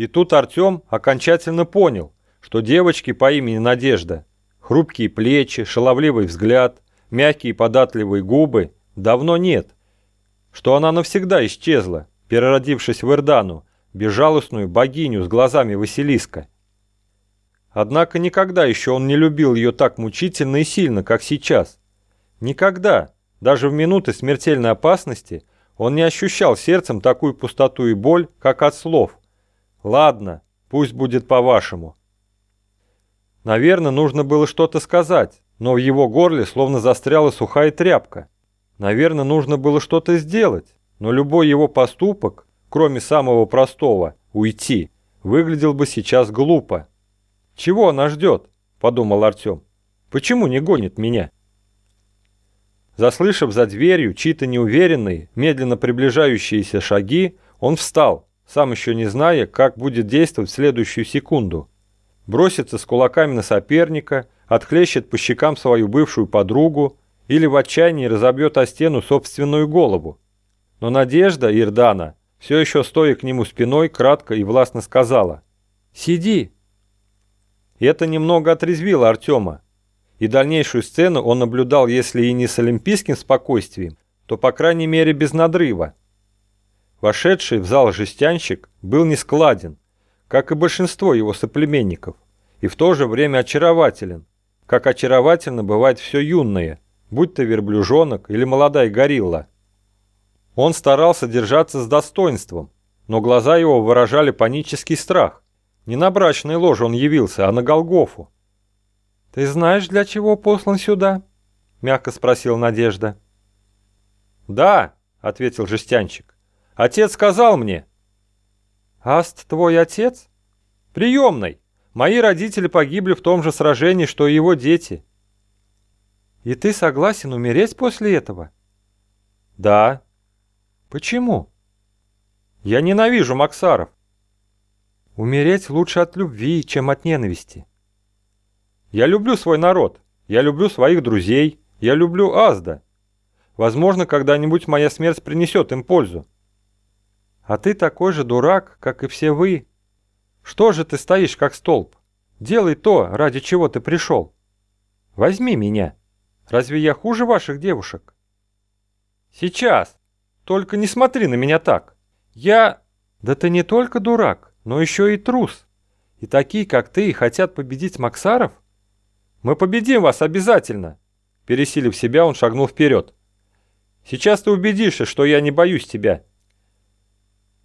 И тут Артем окончательно понял, что девочки по имени Надежда, хрупкие плечи, шаловливый взгляд, мягкие податливые губы давно нет, что она навсегда исчезла, переродившись в Ирдану, безжалостную богиню с глазами Василиска. Однако никогда еще он не любил ее так мучительно и сильно, как сейчас. Никогда, даже в минуты смертельной опасности, он не ощущал сердцем такую пустоту и боль, как от слов. «Ладно, пусть будет по-вашему». Наверное, нужно было что-то сказать, но в его горле словно застряла сухая тряпка. Наверное, нужно было что-то сделать, но любой его поступок, кроме самого простого – уйти, выглядел бы сейчас глупо. «Чего она ждет?» – подумал Артем. «Почему не гонит меня?» Заслышав за дверью чьи-то неуверенные, медленно приближающиеся шаги, он встал, сам еще не зная, как будет действовать в следующую секунду. Бросится с кулаками на соперника, отхлещет по щекам свою бывшую подругу или в отчаянии разобьет о стену собственную голову. Но Надежда Ирдана, все еще стоя к нему спиной, кратко и властно сказала «Сиди». Это немного отрезвило Артема, и дальнейшую сцену он наблюдал, если и не с олимпийским спокойствием, то, по крайней мере, без надрыва. Вошедший в зал жестянщик был нескладен, как и большинство его соплеменников, и в то же время очарователен, как очаровательно бывает все юное, будь то верблюжонок или молодая горилла. Он старался держаться с достоинством, но глаза его выражали панический страх. Не на брачной ложе он явился, а на Голгофу. «Ты знаешь, для чего послан сюда?» — мягко спросила Надежда. «Да», — ответил жестянчик. «Отец сказал мне». «Аст твой отец?» «Приемный. Мои родители погибли в том же сражении, что и его дети». «И ты согласен умереть после этого?» «Да». «Почему?» «Я ненавижу Максаров». «Умереть лучше от любви, чем от ненависти». Я люблю свой народ, я люблю своих друзей, я люблю Азда. Возможно, когда-нибудь моя смерть принесет им пользу. А ты такой же дурак, как и все вы. Что же ты стоишь, как столб? Делай то, ради чего ты пришел. Возьми меня. Разве я хуже ваших девушек? Сейчас. Только не смотри на меня так. Я... Да ты не только дурак, но еще и трус. И такие, как ты, хотят победить Максаров? Мы победим вас обязательно!» Пересилив себя, он шагнул вперед. «Сейчас ты убедишься, что я не боюсь тебя!»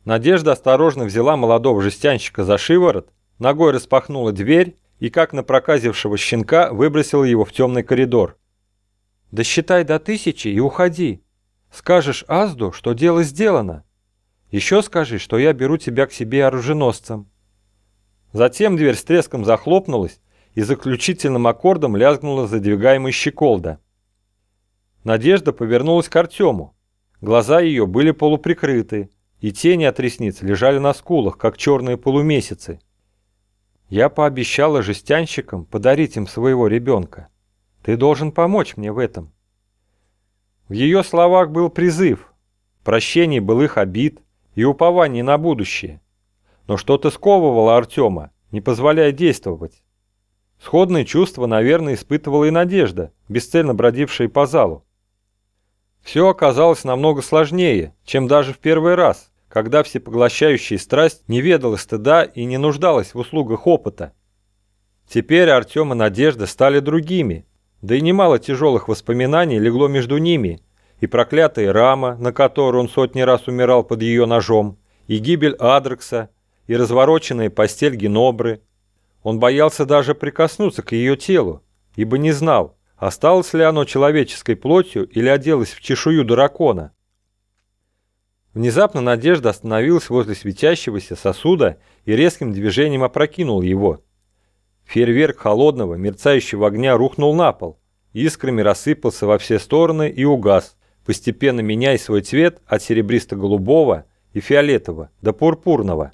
Надежда осторожно взяла молодого жестянщика за шиворот, ногой распахнула дверь и, как на проказившего щенка, выбросила его в темный коридор. «Да считай до тысячи и уходи. Скажешь Азду, что дело сделано. Еще скажи, что я беру тебя к себе оруженосцем». Затем дверь с треском захлопнулась, и заключительным аккордом лязгнула задвигаемая щеколда. Надежда повернулась к Артему. Глаза ее были полуприкрыты, и тени от ресниц лежали на скулах, как черные полумесяцы. Я пообещала жестянщикам подарить им своего ребенка. Ты должен помочь мне в этом. В ее словах был призыв, прощение былых обид и упование на будущее. Но что-то сковывало Артема, не позволяя действовать. Сходные чувства, наверное, испытывала и Надежда, бесцельно бродившая по залу. Все оказалось намного сложнее, чем даже в первый раз, когда всепоглощающая страсть не ведала стыда и не нуждалась в услугах опыта. Теперь Артем и Надежда стали другими, да и немало тяжелых воспоминаний легло между ними, и проклятая рама, на которой он сотни раз умирал под ее ножом, и гибель Адрекса, и развороченная постель Генобры – он боялся даже прикоснуться к ее телу, ибо не знал, осталось ли оно человеческой плотью или оделось в чешую дракона. Внезапно Надежда остановилась возле светящегося сосуда и резким движением опрокинул его. Фейерверк холодного, мерцающего огня рухнул на пол, искрами рассыпался во все стороны и угас, постепенно меняя свой цвет от серебристо-голубого и фиолетового до пурпурного.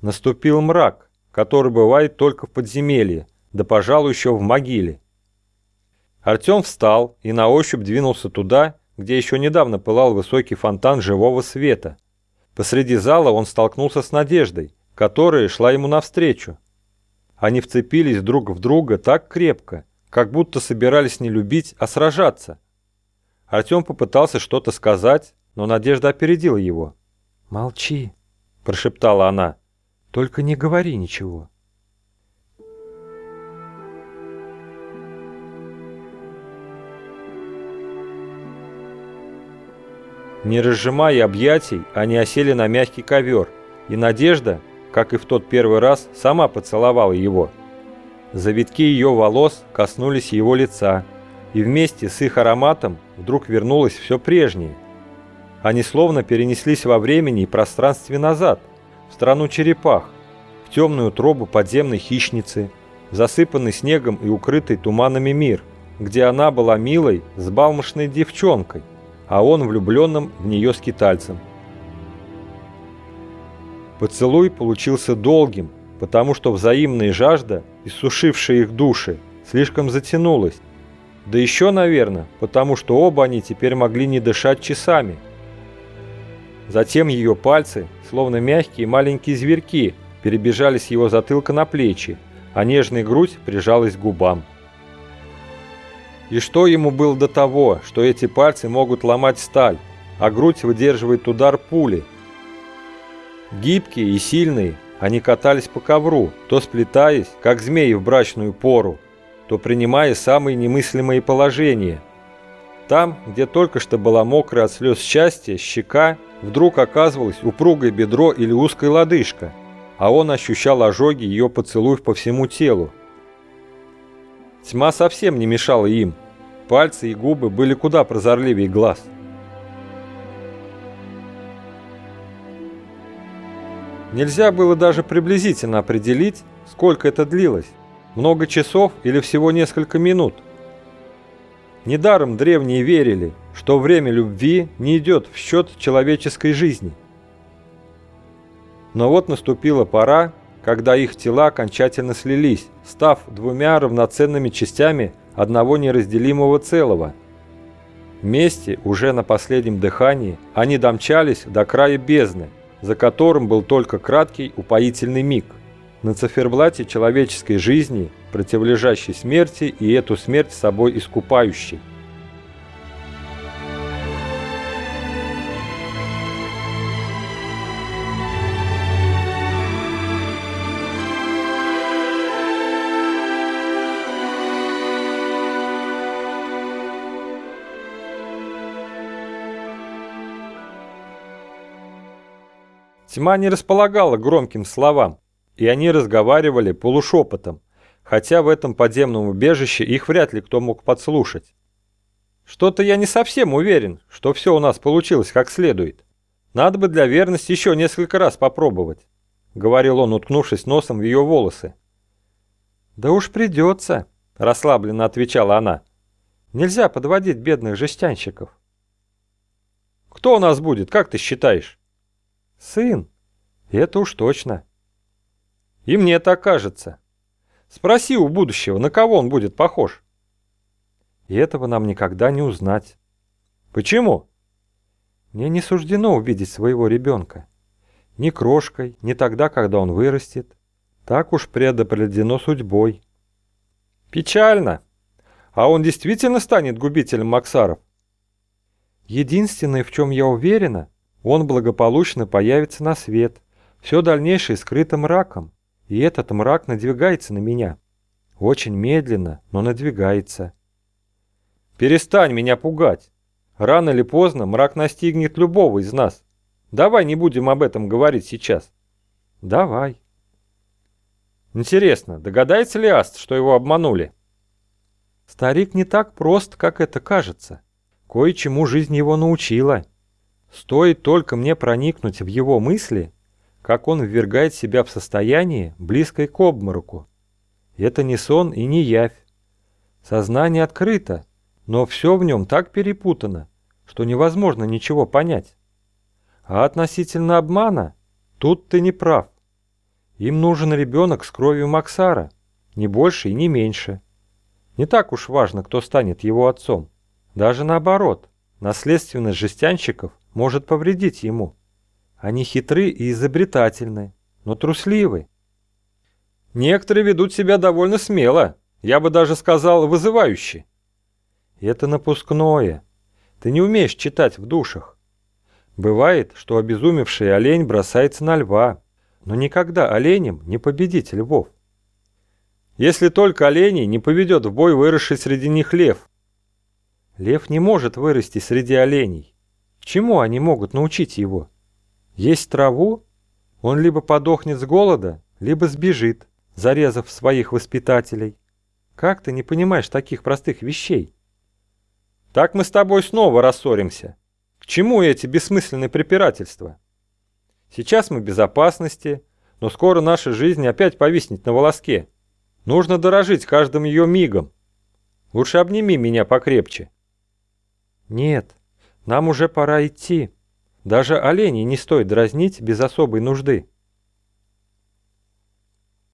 Наступил мрак, который бывает только в подземелье, да, пожалуй, еще в могиле. Артем встал и на ощупь двинулся туда, где еще недавно пылал высокий фонтан живого света. Посреди зала он столкнулся с Надеждой, которая шла ему навстречу. Они вцепились друг в друга так крепко, как будто собирались не любить, а сражаться. Артем попытался что-то сказать, но Надежда опередила его. «Молчи», – прошептала она. «Только не говори ничего». Не разжимая объятий, они осели на мягкий ковер, и Надежда, как и в тот первый раз, сама поцеловала его. Завитки ее волос коснулись его лица, и вместе с их ароматом вдруг вернулось все прежнее. Они словно перенеслись во времени и пространстве назад, в страну черепах, в темную тробу подземной хищницы, засыпанный снегом и укрытый туманами мир, где она была милой, сбалмошной девчонкой, а он влюбленным в нее скитальцем. Поцелуй получился долгим, потому что взаимная жажда, иссушившая их души, слишком затянулась. Да еще, наверное, потому что оба они теперь могли не дышать часами. Затем ее пальцы, словно мягкие маленькие зверьки, перебежали с его затылка на плечи, а нежная грудь прижалась к губам. И что ему было до того, что эти пальцы могут ломать сталь, а грудь выдерживает удар пули? Гибкие и сильные, они катались по ковру, то сплетаясь, как змеи в брачную пору, то принимая самые немыслимые положения. Там, где только что была мокрая от слез счастья, щека вдруг оказывалась упругое бедро или узкая лодыжка, а он ощущал ожоги ее поцелуев по всему телу. Тьма совсем не мешала им, Пальцы и губы были куда прозорливее глаз. Нельзя было даже приблизительно определить, сколько это длилось. Много часов или всего несколько минут. Недаром древние верили, что время любви не идет в счет человеческой жизни. Но вот наступила пора, когда их тела окончательно слились, став двумя равноценными частями одного неразделимого целого. Вместе, уже на последнем дыхании, они домчались до края бездны, за которым был только краткий упоительный миг. На циферблате человеческой жизни, противолежащей смерти и эту смерть собой искупающей. Тьма не располагала громким словам, и они разговаривали полушепотом, хотя в этом подземном убежище их вряд ли кто мог подслушать. Что-то я не совсем уверен, что все у нас получилось как следует. Надо бы для верности еще несколько раз попробовать, говорил он, уткнувшись носом в ее волосы. Да уж придется, расслабленно отвечала она. Нельзя подводить бедных жестянщиков. Кто у нас будет, как ты считаешь? Сын. Это уж точно. И мне так кажется. Спроси у будущего, на кого он будет похож. И этого нам никогда не узнать. Почему? Мне не суждено увидеть своего ребенка. Ни крошкой, ни тогда, когда он вырастет. Так уж предопределено судьбой. Печально. А он действительно станет губителем Максаров? Единственное, в чем я уверена, он благополучно появится на свет. Все дальнейшее скрыто мраком, и этот мрак надвигается на меня. Очень медленно, но надвигается. Перестань меня пугать. Рано или поздно мрак настигнет любого из нас. Давай не будем об этом говорить сейчас. Давай. Интересно, догадается ли Аст, что его обманули? Старик не так прост, как это кажется. Кое-чему жизнь его научила. Стоит только мне проникнуть в его мысли, как он ввергает себя в состояние, близкое к обмороку. Это не сон и не явь. Сознание открыто, но все в нем так перепутано, что невозможно ничего понять. А относительно обмана, тут ты не прав. Им нужен ребенок с кровью Максара, не больше и не меньше. Не так уж важно, кто станет его отцом. Даже наоборот, наследственность жестянщиков может повредить ему. Они хитры и изобретательны, но трусливы. Некоторые ведут себя довольно смело, я бы даже сказал вызывающе. Это напускное. Ты не умеешь читать в душах. Бывает, что обезумевший олень бросается на льва, но никогда оленем не победить львов. Если только оленей не поведет в бой выросший среди них лев. Лев не может вырасти среди оленей. Чему они могут научить его? Есть траву? Он либо подохнет с голода, либо сбежит, зарезав своих воспитателей. Как ты не понимаешь таких простых вещей? Так мы с тобой снова рассоримся. К чему эти бессмысленные препирательства? Сейчас мы в безопасности, но скоро наша жизнь опять повиснет на волоске. Нужно дорожить каждым ее мигом. Лучше обними меня покрепче. Нет, нам уже пора идти. Даже оленей не стоит дразнить без особой нужды.